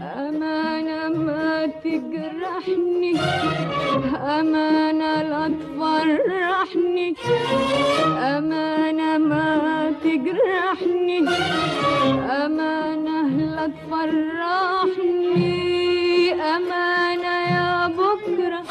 أمانة ما تجرحني أمانة لا تفرحني أمانة ما تجرحني أمانة لا تفرحني أمانة يا بكرة.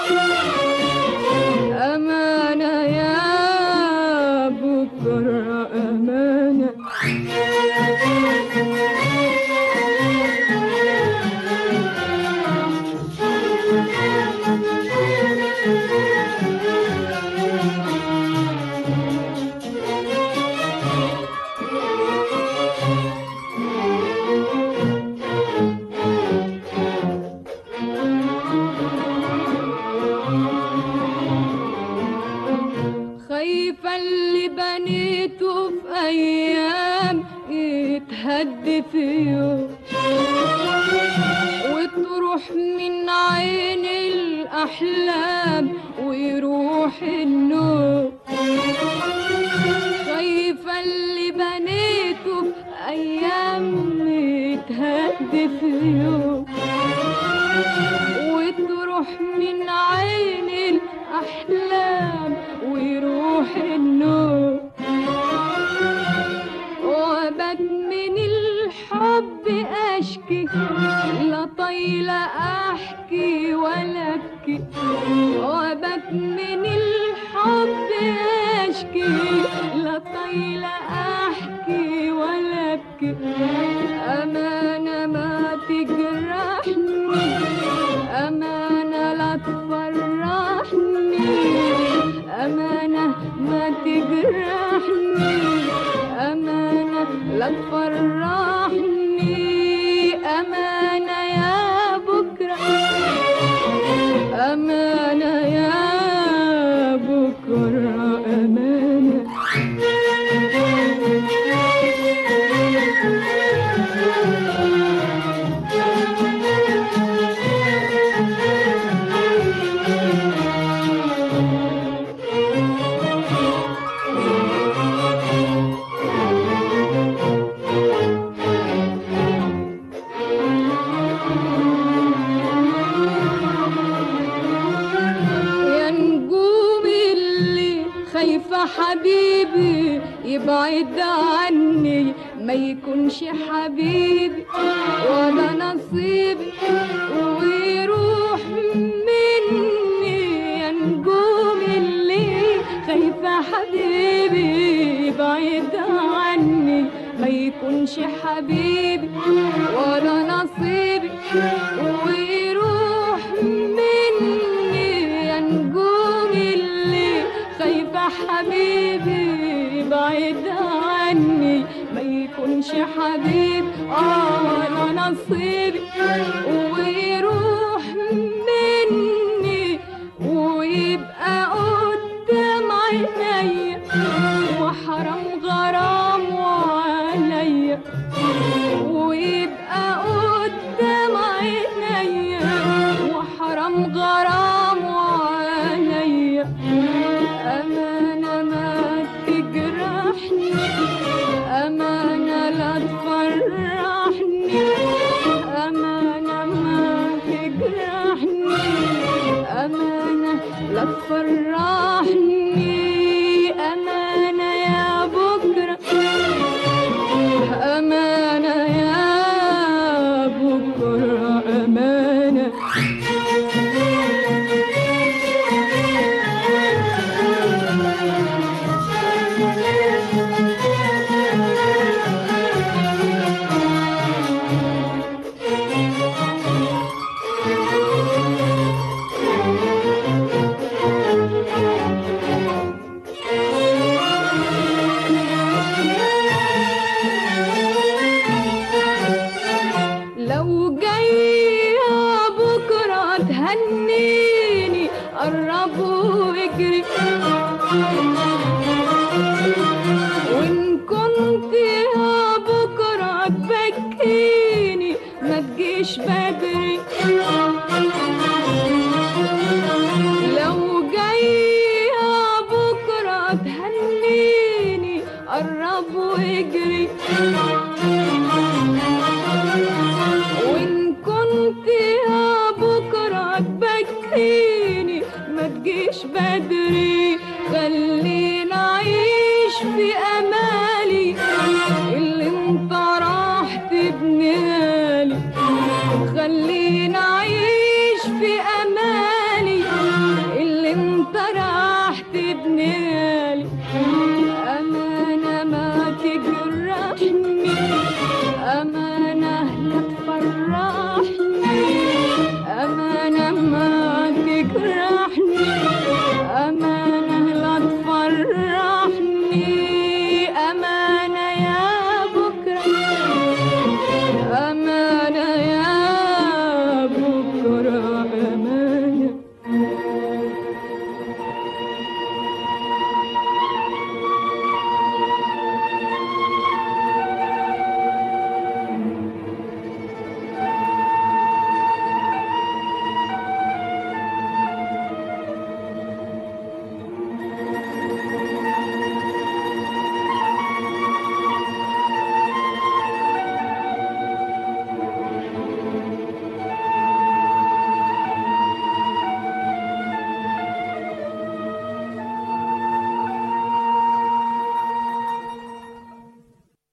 وتروح من عين الأحلام ويروح النوم خايفة اللي بنيته في أيام يتهد في يوم وتروح من عين الأحلام أحكي ولا وبات من الحب أشكي. لا طايلة أحكي ولا أبكي أمانة ما تجرحني أمانة لا تفرحني أمانة ما تجرحني أمانة لا تفرحني. حبيبي يبعد عني ما يكونش حبيبي. ولا نصيبي ويروح مني يا نجوم اللي خايفة حبيبي. يبعد عني ما يكونش حبيبي. ولا نصيبي ويروح يكونش حبيب آه ولا نصيبي ويروح مني ويبقى قدام عينيا وحرام غرام وعليا ويبقى قدام عينيا وحرام غرام وعليا أمانة لا قرب واجري